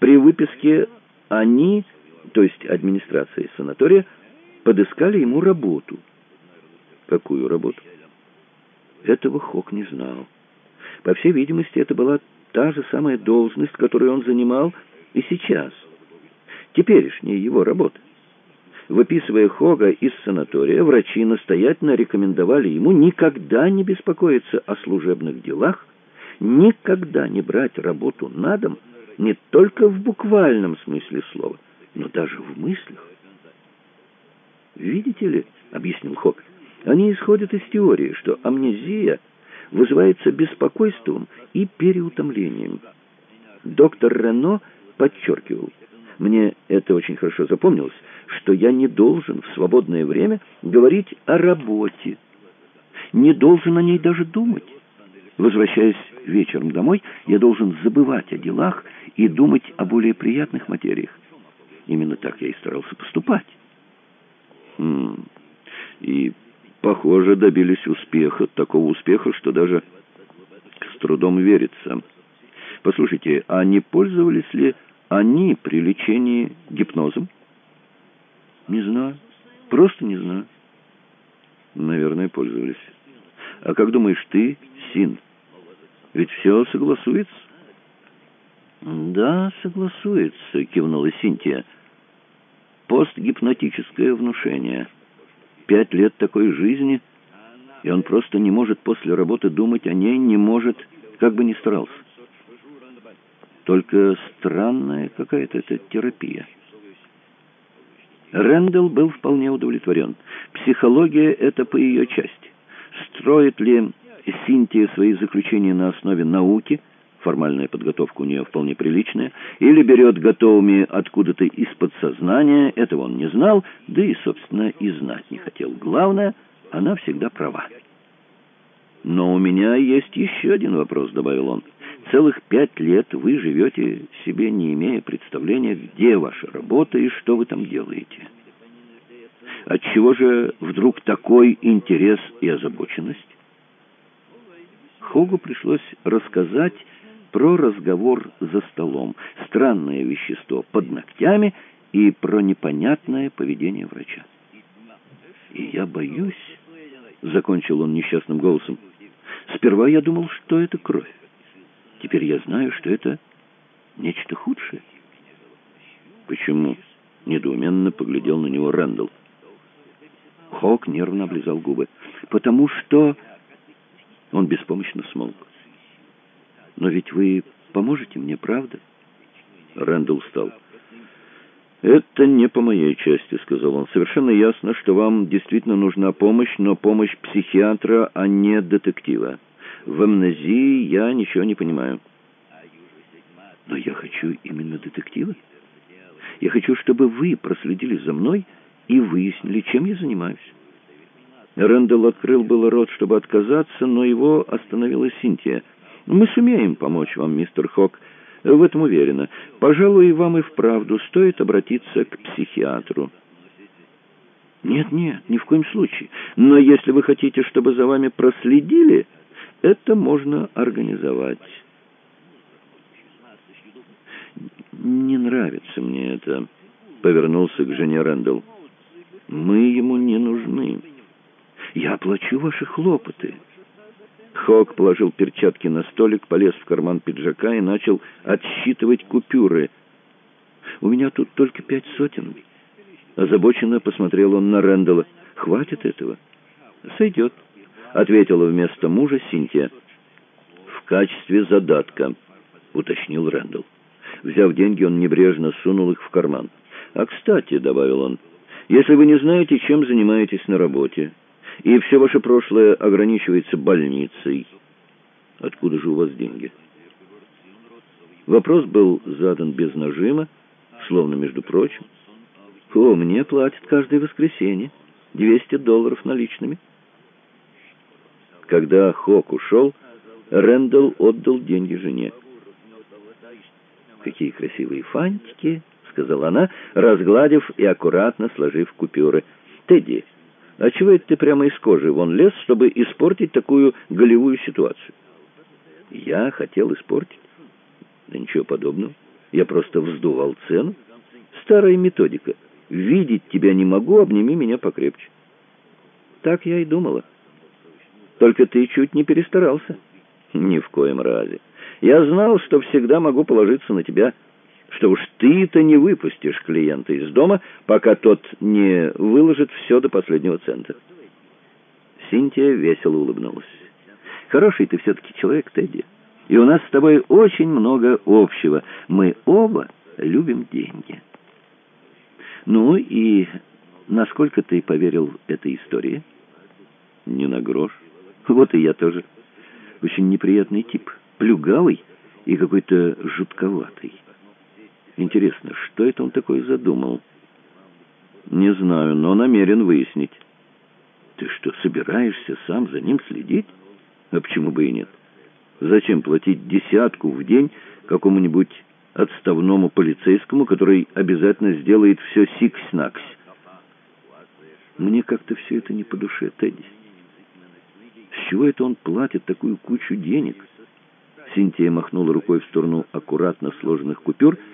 При выписке они то есть администрация санатория, подыскали ему работу. Какую работу? Этого Хок не знал. По всей видимости, это была та же самая должность, которую он занимал и сейчас. Теперешняя его работа. Выписывая Хога из санатория, врачи настоятельно рекомендовали ему никогда не беспокоиться о служебных делах, никогда не брать работу на дом, не только в буквальном смысле слова, но даже в мыслях. «Видите ли», — объяснил Хок, — «они исходят из теории, что амнезия вызывается беспокойством и переутомлением. Доктор Рено подчеркивал, мне это очень хорошо запомнилось, что я не должен в свободное время говорить о работе, не должен о ней даже думать. Возвращаясь вечером домой, я должен забывать о делах и думать о более приятных материях. Именно так я и старался поступать. Хм. И, похоже, добились успеха, такого успеха, что даже с трудом верится. Послушайте, а не пользовались ли они при лечении гипнозом? Не знаю. Просто не знаю. Наверное, пользовались. А как думаешь ты, Син? Ведь все согласуется. «Да, согласуется», — кивнула Синтия постгипнотическое внушение. Пять лет такой жизни, и он просто не может после работы думать о ней, не может, как бы ни старался. Только странная какая-то эта терапия. Рэндалл был вполне удовлетворен. Психология — это по ее части. Строит ли Синтия свои заключения на основе науки — формальная подготовка у нее вполне приличная, или берет готовыми откуда-то из подсознания, этого он не знал, да и, собственно, и знать не хотел. Главное, она всегда права. «Но у меня есть еще один вопрос», — добавил он. «Целых пять лет вы живете себе, не имея представления, где ваша работа и что вы там делаете. Отчего же вдруг такой интерес и озабоченность?» Хогу пришлось рассказать про разговор за столом, странное вещество под ногтями и про непонятное поведение врача. «И я боюсь», — закончил он несчастным голосом, Сперва я думал, что это кровь. Теперь я знаю, что это нечто худшее. Почему? Недоуменно поглядел на него Рэндалл. Хок нервно облизал губы. Потому что... Он беспомощно смолк. «Но ведь вы поможете мне, правда?» Рэндалл встал. «Это не по моей части», — сказал он. «Совершенно ясно, что вам действительно нужна помощь, но помощь психиатра, а не детектива. В амнезии я ничего не понимаю». «Но я хочу именно детектива. Я хочу, чтобы вы проследили за мной и выяснили, чем я занимаюсь». Рэндалл открыл было рот, чтобы отказаться, но его остановила Синтия. «Мы сумеем помочь вам, мистер Хок». В этом уверена. Пожалуй, вам и вправду стоит обратиться к психиатру. Нет, нет, ни в коем случае. Но если вы хотите, чтобы за вами проследили, это можно организовать. Не нравится мне это, повернулся к жене Рэндалл. Мы ему не нужны. Я оплачу ваши хлопоты. Хок положил перчатки на столик, полез в карман пиджака и начал отсчитывать купюры. «У меня тут только пять сотен». Озабоченно посмотрел он на Рэндалла. «Хватит этого?» «Сойдет», — ответила вместо мужа Синтия. «В качестве задатка», — уточнил Рэндалл. Взяв деньги, он небрежно сунул их в карман. «А кстати», — добавил он, — «если вы не знаете, чем занимаетесь на работе, и все ваше прошлое ограничивается больницей. Откуда же у вас деньги? Вопрос был задан без нажима, словно между прочим. О, мне платят каждое воскресенье. 200 долларов наличными. Когда Хок ушел, Рэндалл отдал деньги жене. «Какие красивые фантики!» — сказала она, разгладив и аккуратно сложив купюры. «Тедди, а чего это ты прямо из кожи вон лез, чтобы испортить такую голевую ситуацию? Я хотел испортить? Да ничего подобного. Я просто вздувал цену. Старая методика. Видеть тебя не могу, обними меня покрепче. Так я и думала. Только ты чуть не перестарался. Ни в коем разе. Я знал, что всегда могу положиться на тебя что уж ты-то не выпустишь клиента из дома, пока тот не выложит все до последнего цента. Синтия весело улыбнулась. «Хороший ты все-таки человек, Тедди, и у нас с тобой очень много общего. Мы оба любим деньги». «Ну и насколько ты поверил этой истории?» «Не на грош. Вот и я тоже. Очень неприятный тип, плюгавый и какой-то жутковатый». Интересно, что это он такое задумал? Не знаю, но намерен выяснить. Ты что, собираешься сам за ним следить? А почему бы и нет? Зачем платить десятку в день какому-нибудь отставному полицейскому, который обязательно сделает все сикс-накс? Мне как-то все это не по душе, Тедди. Чего это он платит такую кучу денег? Синтия махнула рукой в сторону аккуратно сложенных купюр —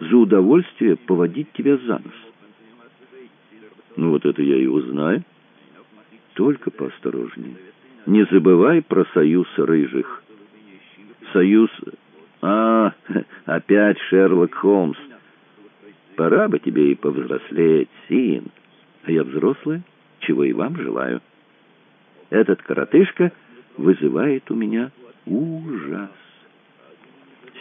за удовольствие поводить тебя за нос. Ну вот это я и узнаю. Только поосторожнее. Не забывай про союз рыжих. Союз... А, опять Шерлок Холмс. Пора бы тебе и повзрослеть, Син. А я взрослая, чего и вам желаю. Этот коротышка вызывает у меня ужас.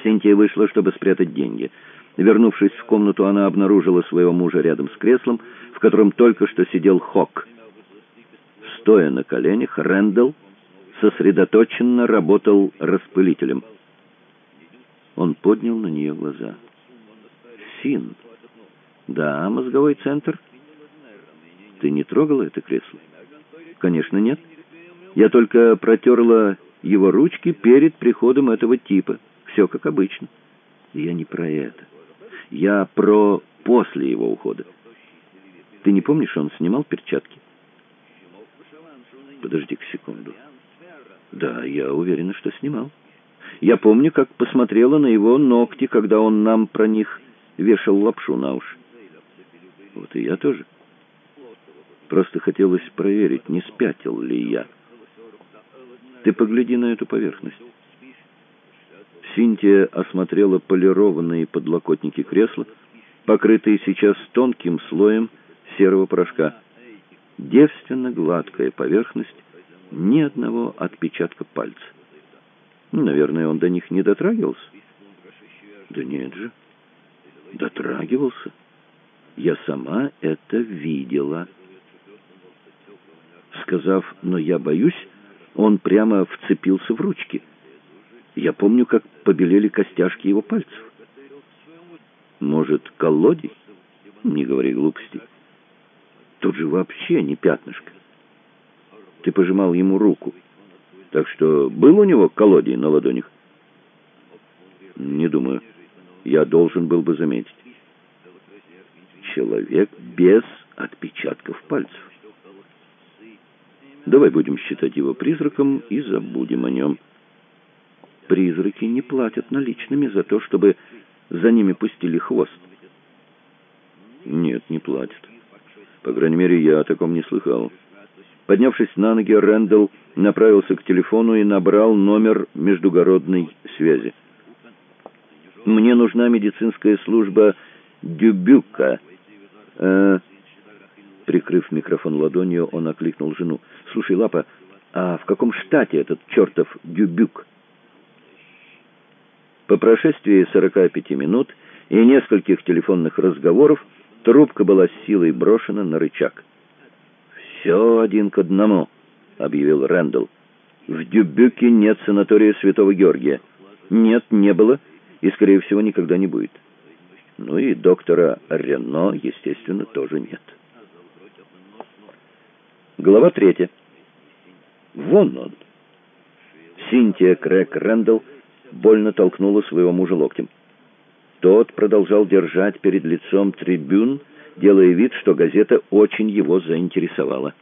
Синтия вышла, чтобы спрятать деньги — Вернувшись в комнату, она обнаружила своего мужа рядом с креслом, в котором только что сидел Хок. Стоя на коленях, Рэндалл сосредоточенно работал распылителем. Он поднял на нее глаза. «Син». «Да, мозговой центр». «Ты не трогала это кресло?» «Конечно, нет. Я только протерла его ручки перед приходом этого типа. Все как обычно». «Я не про это». Я про после его ухода. Ты не помнишь, он снимал перчатки? Подожди-ка секунду. Да, я уверена, что снимал. Я помню, как посмотрела на его ногти, когда он нам про них вешал лапшу на уши. Вот и я тоже. Просто хотелось проверить, не спятил ли я. Ты погляди на эту поверхность. Синтия осмотрела полированные подлокотники кресла, покрытые сейчас тонким слоем серого порошка. Девственно гладкая поверхность, ни одного отпечатка пальца. Наверное, он до них не дотрагивался? Да нет же, дотрагивался. Я сама это видела. Сказав «но я боюсь», он прямо вцепился в ручки. Я помню, как побелели костяшки его пальцев. Может, колодий? Не говори глупостей. Тут же вообще не пятнышко. Ты пожимал ему руку. Так что был у него колодий на ладонях? Не думаю. Я должен был бы заметить. Человек без отпечатков пальцев. Давай будем считать его призраком и забудем о нем. Призраки не платят наличными за то, чтобы за ними пустили хвост. Нет, не платят. По крайней мере, я о таком не слыхал. Поднявшись на ноги, Рэндалл направился к телефону и набрал номер междугородной связи. «Мне нужна медицинская служба Дюбюка». Э, прикрыв микрофон ладонью, он окликнул жену. «Слушай, Лапа, а в каком штате этот чертов Дюбюк?» По прошествии 45 минут и нескольких телефонных разговоров трубка была с силой брошена на рычаг. «Все один к одному», — объявил Рэндалл. «В Дюбюке нет санатория Святого Георгия. Нет, не было, и, скорее всего, никогда не будет. Ну и доктора Рено, естественно, тоже нет». Глава третья. Вон он. Синтия Крэг Рэндалл больно толкнула своего мужа локтем. Тот продолжал держать перед лицом трибюн, делая вид, что газета очень его заинтересовала.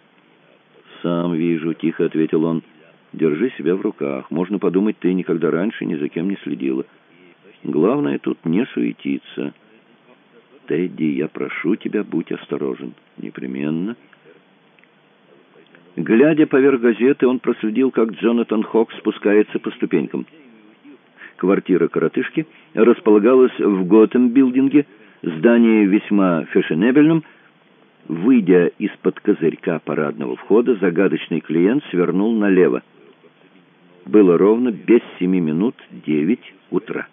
«Сам вижу», — тихо ответил он. «Держи себя в руках. Можно подумать, ты никогда раньше ни за кем не следила. Главное тут не суетиться. Тедди, я прошу тебя, будь осторожен. Непременно». Глядя поверх газеты, он проследил, как Джонатан Хок спускается по ступенькам. Квартира коротышки располагалась в Готэм-билдинге, здании весьма фешенебельном. Выйдя из-под козырька парадного входа, загадочный клиент свернул налево. Было ровно без семи минут девять утра.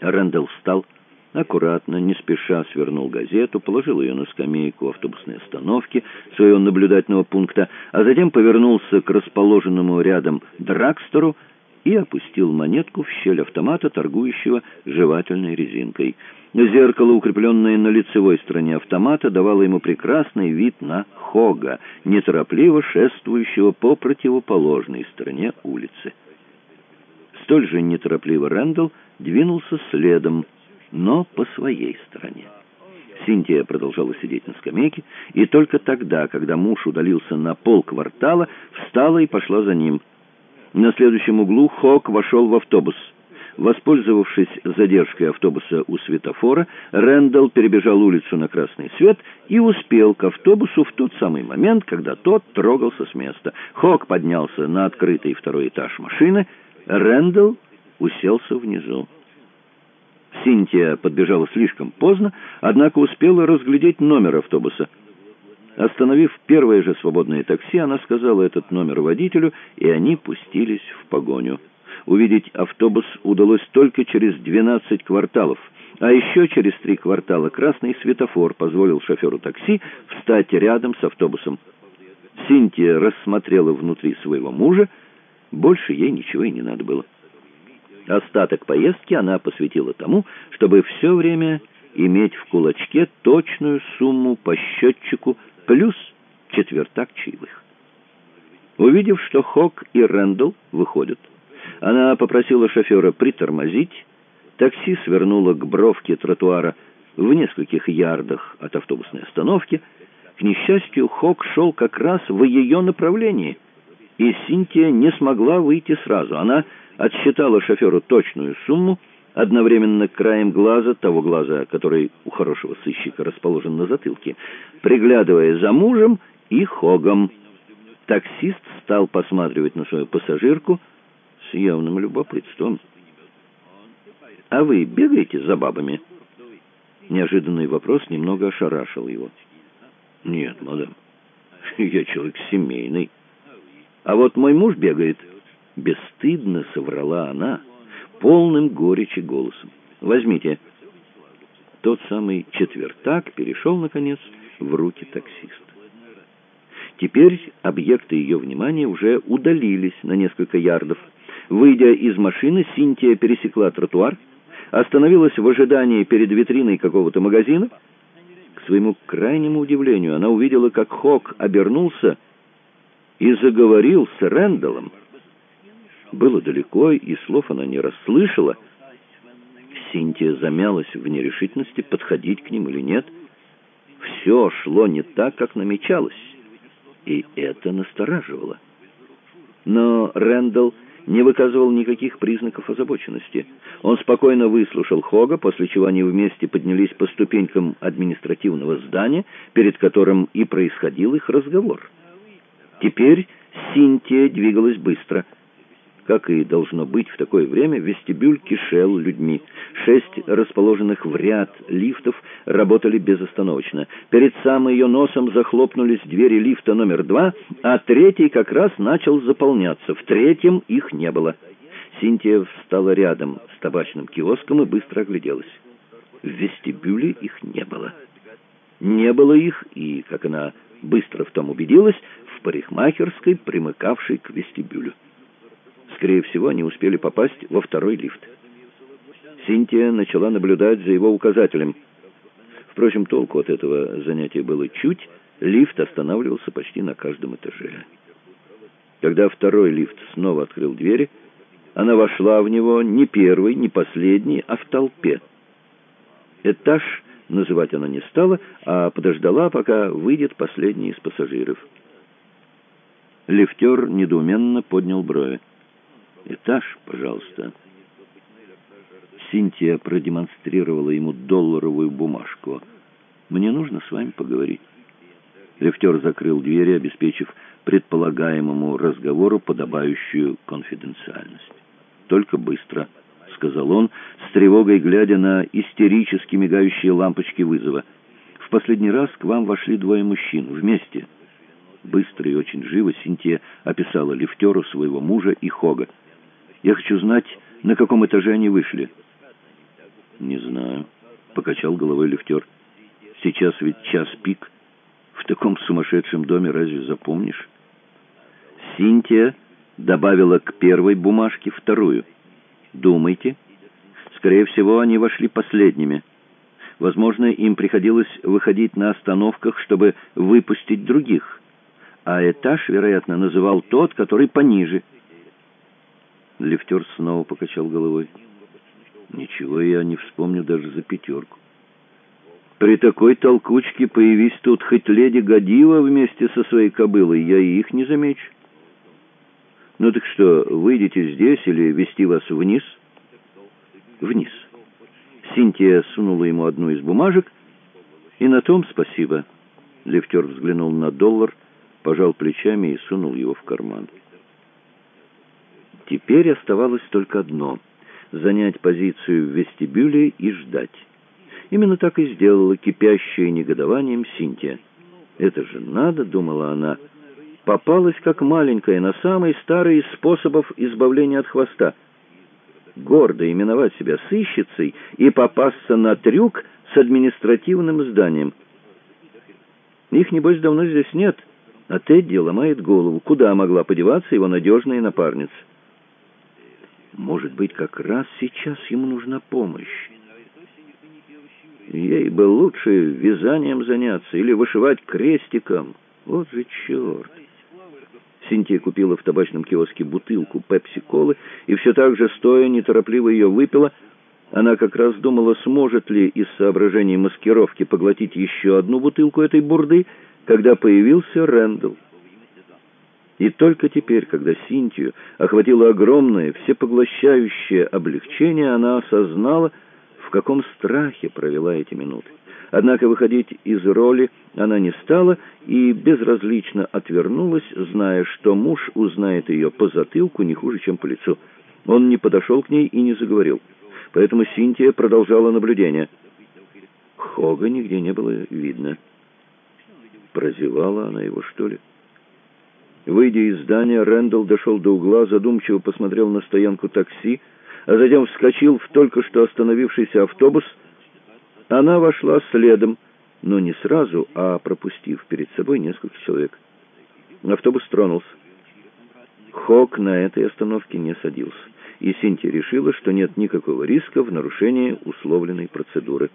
Рэндалл встал, аккуратно, не спеша свернул газету, положил ее на скамейку автобусной остановки своего наблюдательного пункта, а затем повернулся к расположенному рядом драгстору и опустил монетку в щель автомата, торгующего жевательной резинкой. Зеркало, укрепленное на лицевой стороне автомата, давало ему прекрасный вид на Хога, неторопливо шествующего по противоположной стороне улицы. Столь же неторопливо Рэндалл двинулся следом, но по своей стороне. Синтия продолжала сидеть на скамейке, и только тогда, когда муж удалился на полквартала, встала и пошла за ним – на следующем углу Хок вошел в автобус. Воспользовавшись задержкой автобуса у светофора, Рэндалл перебежал улицу на красный свет и успел к автобусу в тот самый момент, когда тот трогался с места. Хок поднялся на открытый второй этаж машины. Рэндалл уселся внизу. Синтия подбежала слишком поздно, однако успела разглядеть номер автобуса — Остановив первое же свободное такси, она сказала этот номер водителю, и они пустились в погоню. Увидеть автобус удалось только через 12 кварталов, а еще через три квартала красный светофор позволил шоферу такси встать рядом с автобусом. Синтия рассмотрела внутри своего мужа, больше ей ничего и не надо было. Остаток поездки она посвятила тому, чтобы все время иметь в кулачке точную сумму по счетчику плюс четвертак чаевых. Увидев, что Хок и Рэндалл выходят, она попросила шофера притормозить, такси свернуло к бровке тротуара в нескольких ярдах от автобусной остановки. К несчастью, Хок шел как раз в ее направлении, и Синтия не смогла выйти сразу. Она отсчитала шоферу точную сумму, одновременно краем глаза, того глаза, который у хорошего сыщика расположен на затылке, приглядывая за мужем и Хогом. Таксист стал посматривать на свою пассажирку с явным любопытством. «А вы бегаете за бабами?» Неожиданный вопрос немного ошарашил его. «Нет, мадам, я человек семейный. А вот мой муж бегает». Бесстыдно соврала она, полным горечи голосом. «Возьмите». Тот самый четвертак перешел, наконец, в руки таксиста. Теперь объекты ее внимания уже удалились на несколько ярдов. Выйдя из машины, Синтия пересекла тротуар, остановилась в ожидании перед витриной какого-то магазина. К своему крайнему удивлению она увидела, как Хок обернулся и заговорил с Рэндаллом. Было далеко, и слов она не расслышала. Синтия замялась в нерешительности, подходить к ним или нет. Все шло не так, как намечалось и это настораживало. Но Рэндалл не выказывал никаких признаков озабоченности. Он спокойно выслушал Хога, после чего они вместе поднялись по ступенькам административного здания, перед которым и происходил их разговор. Теперь Синтия двигалась быстро — как и должно быть в такое время, вестибюль кишел людьми. Шесть расположенных в ряд лифтов работали безостановочно. Перед самым ее носом захлопнулись двери лифта номер два, а третий как раз начал заполняться. В третьем их не было. Синтия встала рядом с табачным киоском и быстро огляделась. В вестибюле их не было. Не было их, и, как она быстро в том убедилась, в парикмахерской, примыкавшей к вестибюлю. Скорее всего, они успели попасть во второй лифт. Синтия начала наблюдать за его указателем. Впрочем, толку от этого занятия было чуть, лифт останавливался почти на каждом этаже. Когда второй лифт снова открыл двери, она вошла в него не первый, не последний, а в толпе. Этаж называть она не стала, а подождала, пока выйдет последний из пассажиров. Лифтер недоуменно поднял брови. «Этаж, пожалуйста». Синтия продемонстрировала ему долларовую бумажку. «Мне нужно с вами поговорить». Лифтер закрыл двери, обеспечив предполагаемому разговору подобающую конфиденциальность. «Только быстро», — сказал он, с тревогой глядя на истерически мигающие лампочки вызова. «В последний раз к вам вошли двое мужчин, вместе». Быстро и очень живо Синтия описала лифтеру своего мужа и Хога. Я хочу знать, на каком этаже они вышли». «Не знаю», — покачал головой лифтер. «Сейчас ведь час пик. В таком сумасшедшем доме разве запомнишь?» Синтия добавила к первой бумажке вторую. «Думайте. Скорее всего, они вошли последними. Возможно, им приходилось выходить на остановках, чтобы выпустить других. А этаж, вероятно, называл тот, который пониже». Лифтер снова покачал головой. «Ничего я не вспомню даже за пятерку. При такой толкучке появись тут хоть леди Годива вместе со своей кобылой, я и их не замечу. Ну так что, выйдете здесь или вести вас вниз?» «Вниз». Синтия сунула ему одну из бумажек, и на том спасибо. Лифтер взглянул на доллар, пожал плечами и сунул его в карман. Теперь оставалось только одно — занять позицию в вестибюле и ждать. Именно так и сделала кипящая негодованием Синтия. «Это же надо», — думала она, — попалась как маленькая на самый старый из способов избавления от хвоста. Гордо именовать себя сыщицей и попасться на трюк с административным зданием. Их, небось, давно здесь нет, а Тедди ломает голову, куда могла подеваться его надежная напарница. Может быть, как раз сейчас ему нужна помощь. Ей бы лучше вязанием заняться или вышивать крестиком. Вот же черт! Синтия купила в табачном киоске бутылку пепси-колы и все так же, стоя, неторопливо ее выпила. Она как раз думала, сможет ли из соображений маскировки поглотить еще одну бутылку этой бурды, когда появился Рэндалл. И только теперь, когда Синтию охватило огромное, всепоглощающее облегчение, она осознала, в каком страхе провела эти минуты. Однако выходить из роли она не стала и безразлично отвернулась, зная, что муж узнает ее по затылку не хуже, чем по лицу. Он не подошел к ней и не заговорил. Поэтому Синтия продолжала наблюдение. Хога нигде не было видно. Прозевала она его, что ли? Выйдя из здания, Рэндалл дошел до угла, задумчиво посмотрел на стоянку такси, а затем вскочил в только что остановившийся автобус. Она вошла следом, но не сразу, а пропустив перед собой несколько человек. Автобус тронулся. Хок на этой остановке не садился, и Синтия решила, что нет никакого риска в нарушении условленной процедуры.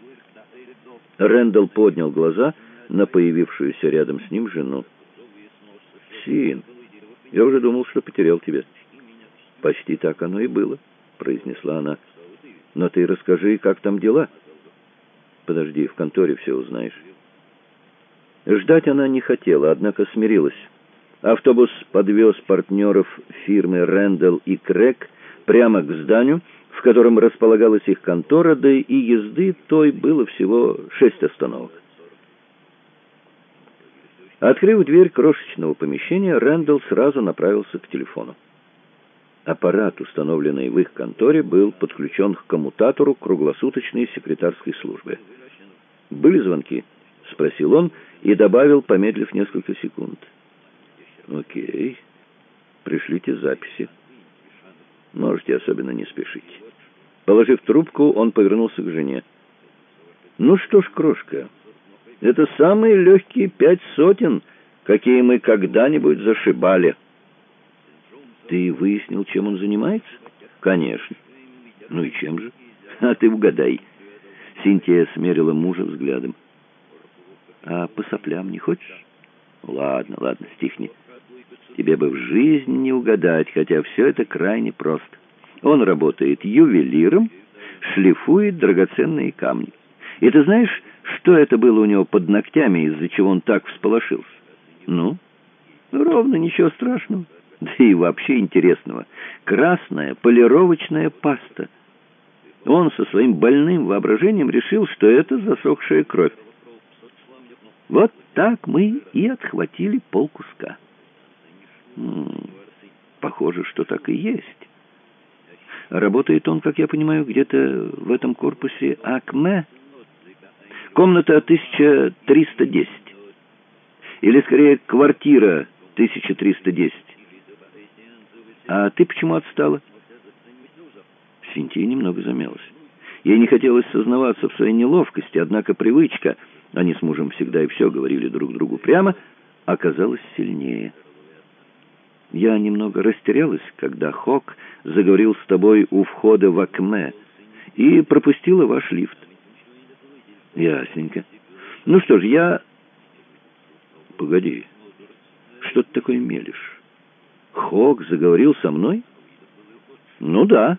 Рэндалл поднял глаза на появившуюся рядом с ним жену. «Син, я уже думал, что потерял тебя». «Почти так оно и было», — произнесла она. «Но ты расскажи, как там дела?» «Подожди, в конторе все узнаешь». Ждать она не хотела, однако смирилась. Автобус подвез партнеров фирмы «Рэндалл и Крэк» прямо к зданию, в котором располагалась их контора, да и езды той было всего шесть остановок. Открыв дверь крошечного помещения, Рэндалл сразу направился к телефону. Аппарат, установленный в их конторе, был подключен к коммутатору круглосуточной секретарской службы. «Были звонки?» — спросил он и добавил, помедлив несколько секунд. «Окей. Пришлите записи. Можете особенно не спешить». Положив трубку, он повернулся к жене. «Ну что ж, крошка...» Это самые легкие пять сотен, какие мы когда-нибудь зашибали. Ты выяснил, чем он занимается? Конечно. Ну и чем же? А ты угадай. Синтия смерила мужа взглядом. А по соплям не хочешь? Ладно, ладно, стихни. Тебе бы в жизни не угадать, хотя все это крайне просто. Он работает ювелиром, шлифует драгоценные камни. И ты знаешь, что это было у него под ногтями, из-за чего он так всполошился? Ну, ровно ничего страшного. Да и вообще интересного. Красная полировочная паста. Он со своим больным воображением решил, что это засохшая кровь. Вот так мы и отхватили полкуска. М -м, похоже, что так и есть. Работает он, как я понимаю, где-то в этом корпусе Акме, Комната 1310. Или, скорее, квартира 1310. А ты почему отстала? Синтия немного замялась. Ей не хотелось сознаваться в своей неловкости, однако привычка, они с мужем всегда и все говорили друг другу прямо, оказалась сильнее. Я немного растерялась, когда Хок заговорил с тобой у входа в Акме и пропустила ваш лифт. Ясненько. Ну что ж, я... Погоди. Что ты такое мелешь? Хок заговорил со мной? Ну да.